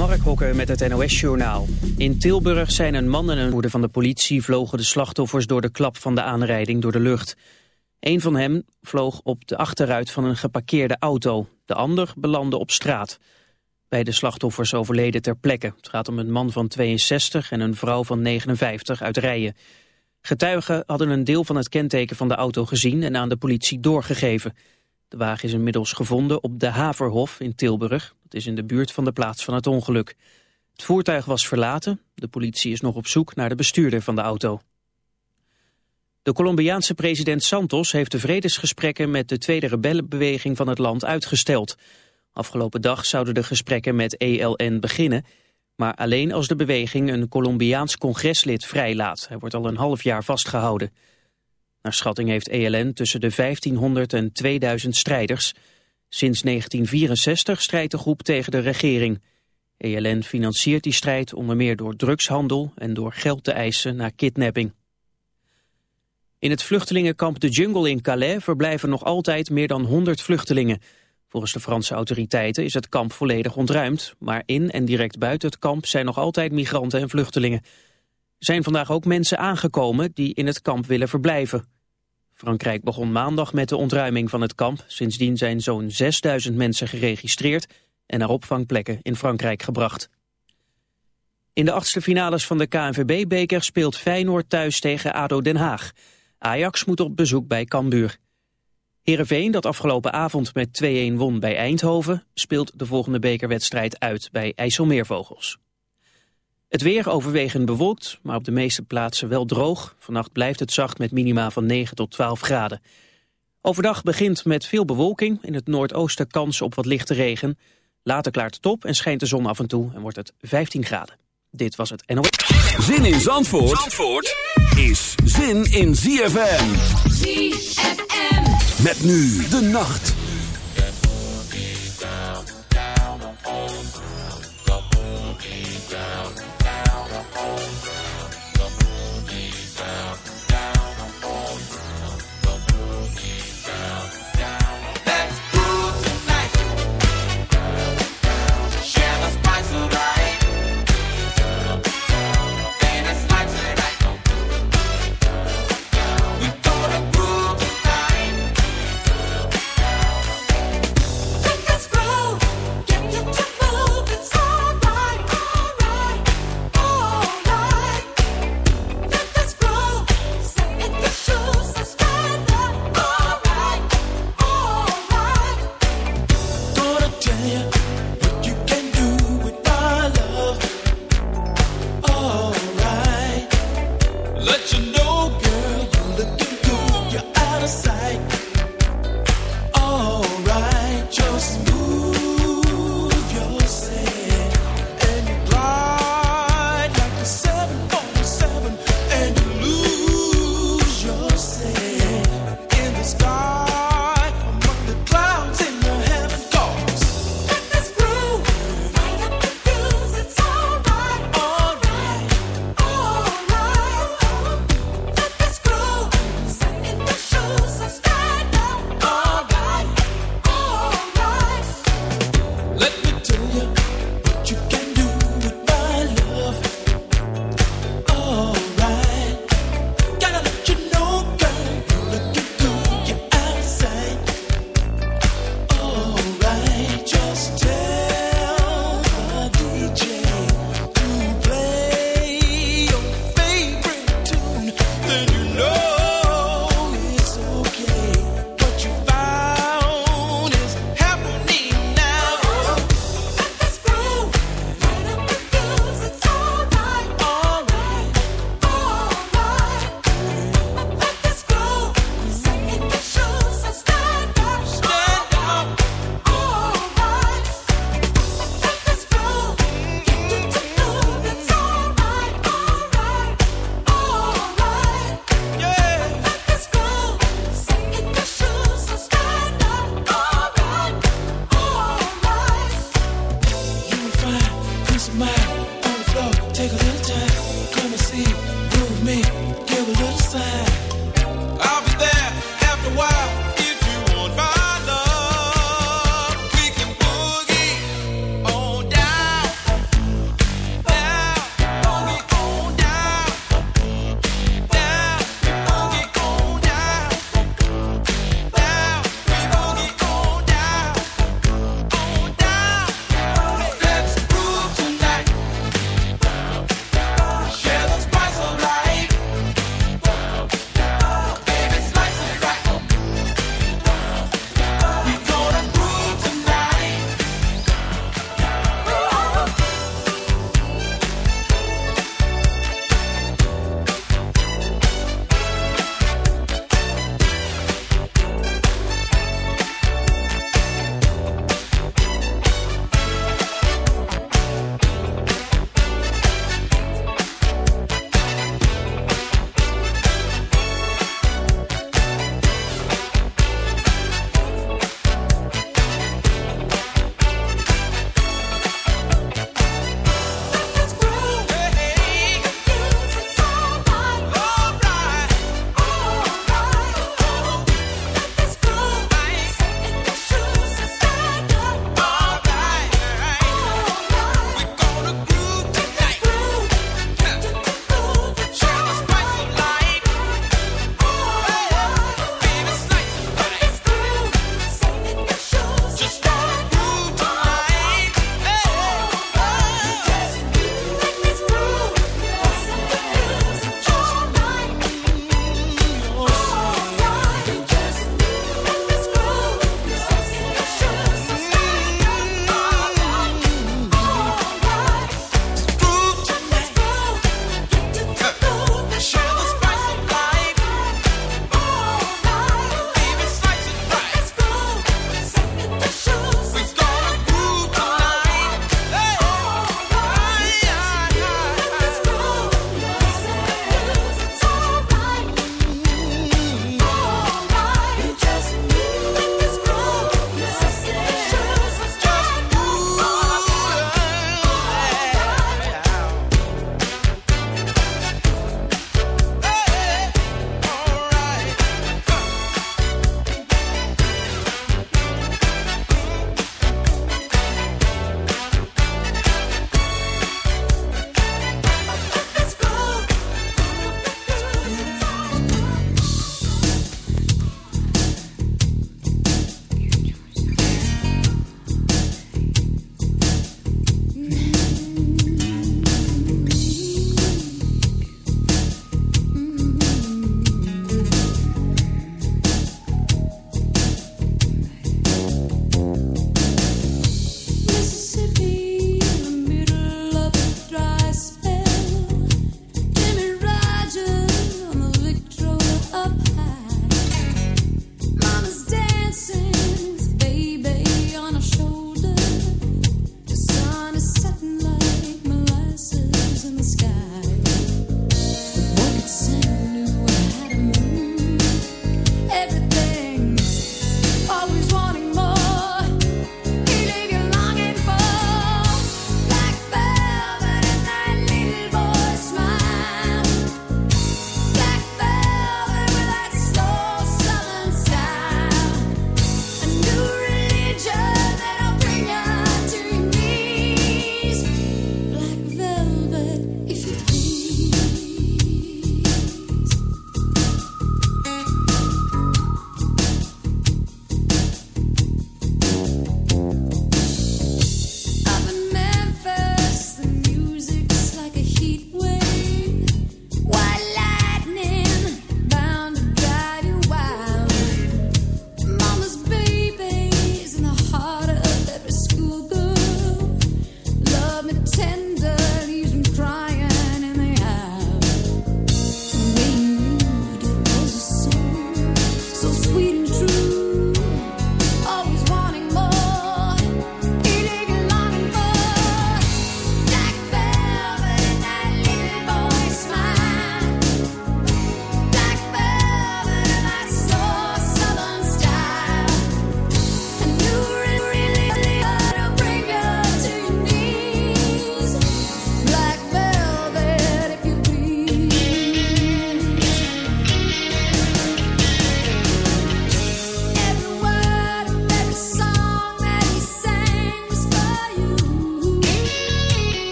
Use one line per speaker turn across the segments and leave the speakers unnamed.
Mark Hokker met het NOS-journaal. In Tilburg zijn een man en een moeder van de politie vlogen de slachtoffers door de klap van de aanrijding door de lucht. Een van hen vloog op de achteruit van een geparkeerde auto. De ander belandde op straat. Beide slachtoffers overleden ter plekke. Het gaat om een man van 62 en een vrouw van 59 uit Rijen. Getuigen hadden een deel van het kenteken van de auto gezien en aan de politie doorgegeven. De wagen is inmiddels gevonden op de Haverhof in Tilburg. Dat is in de buurt van de plaats van het ongeluk. Het voertuig was verlaten. De politie is nog op zoek naar de bestuurder van de auto. De Colombiaanse president Santos heeft de vredesgesprekken met de tweede rebellenbeweging van het land uitgesteld. Afgelopen dag zouden de gesprekken met ELN beginnen, maar alleen als de beweging een Colombiaans congreslid vrijlaat. Hij wordt al een half jaar vastgehouden. Naar schatting heeft ELN tussen de 1500 en 2000 strijders. Sinds 1964 strijdt de groep tegen de regering. ELN financiert die strijd onder meer door drugshandel en door geld te eisen naar kidnapping. In het vluchtelingenkamp De Jungle in Calais verblijven nog altijd meer dan 100 vluchtelingen. Volgens de Franse autoriteiten is het kamp volledig ontruimd, maar in en direct buiten het kamp zijn nog altijd migranten en vluchtelingen. Zijn vandaag ook mensen aangekomen die in het kamp willen verblijven. Frankrijk begon maandag met de ontruiming van het kamp. Sindsdien zijn zo'n 6000 mensen geregistreerd en naar opvangplekken in Frankrijk gebracht. In de achtste finales van de KNVB-beker speelt Feyenoord thuis tegen ADO Den Haag. Ajax moet op bezoek bij Cambuur. Heerenveen, dat afgelopen avond met 2-1 won bij Eindhoven... speelt de volgende bekerwedstrijd uit bij IJsselmeervogels. Het weer overwegend bewolkt, maar op de meeste plaatsen wel droog. Vannacht blijft het zacht met minima van 9 tot 12 graden. Overdag begint met veel bewolking. In het noordoosten kans op wat lichte regen. Later klaart het op en schijnt de zon af en toe en wordt het 15 graden. Dit was het NOS.
Zin in Zandvoort, Zandvoort is zin in ZFM.
ZFM.
Met nu de nacht.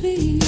be.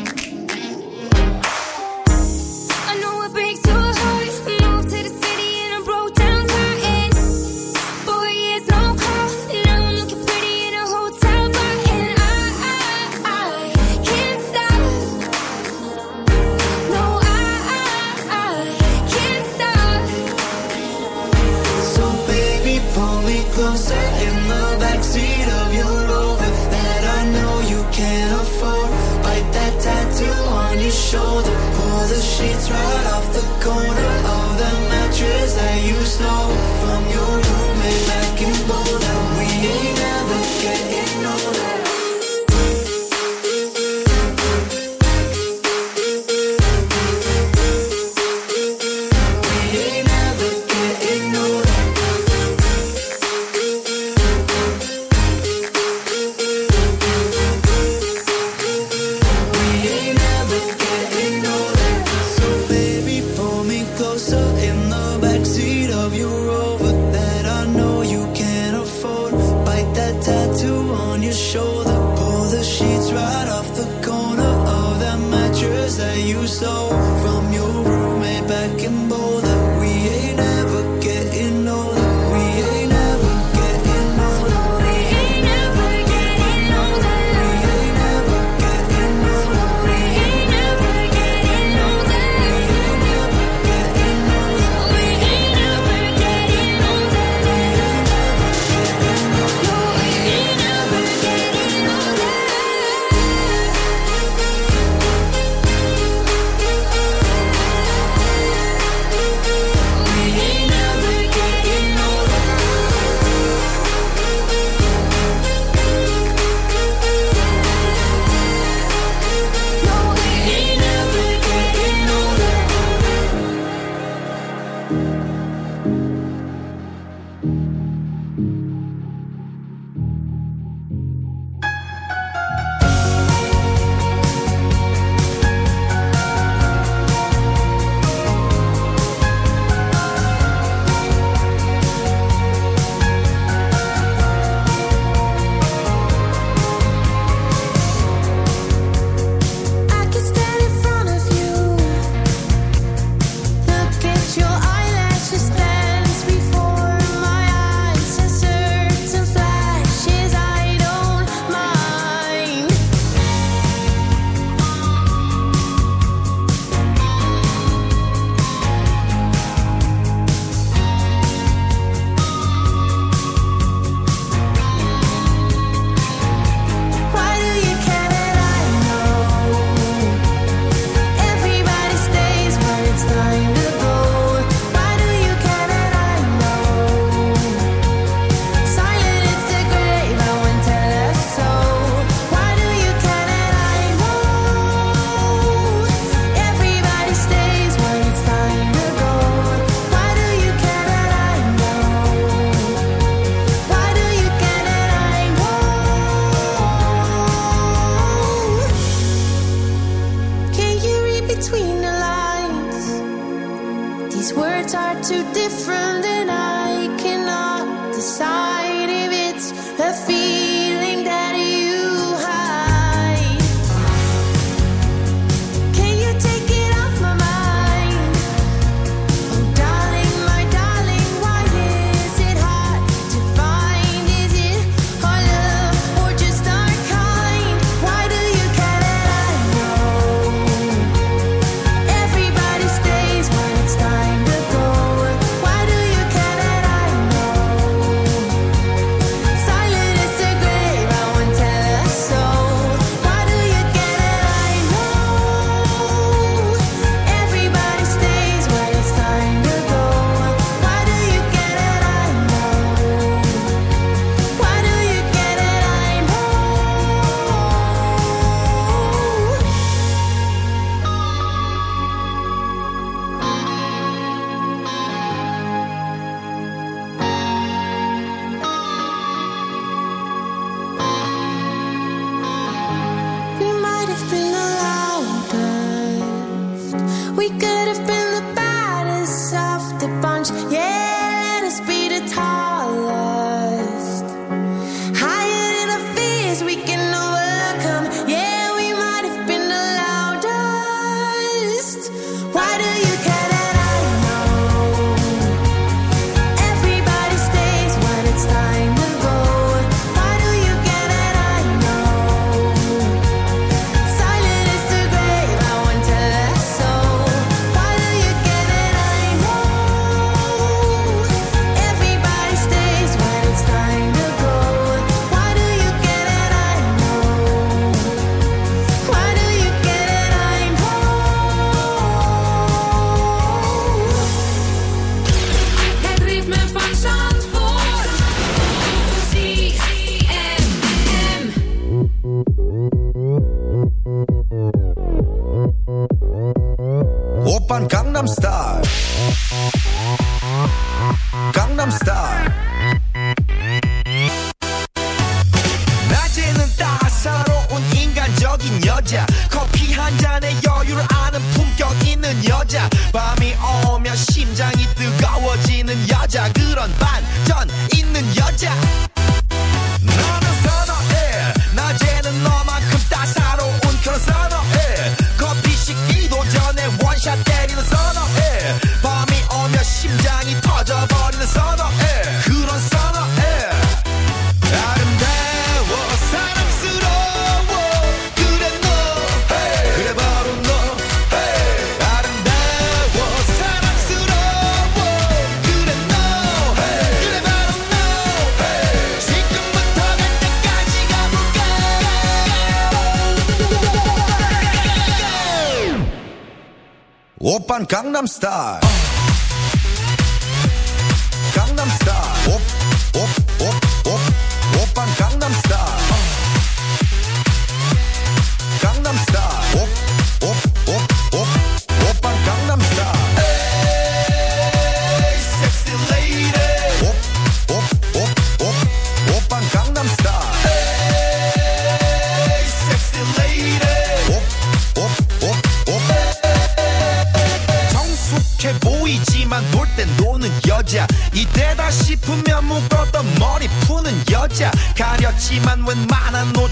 slow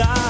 acreditar.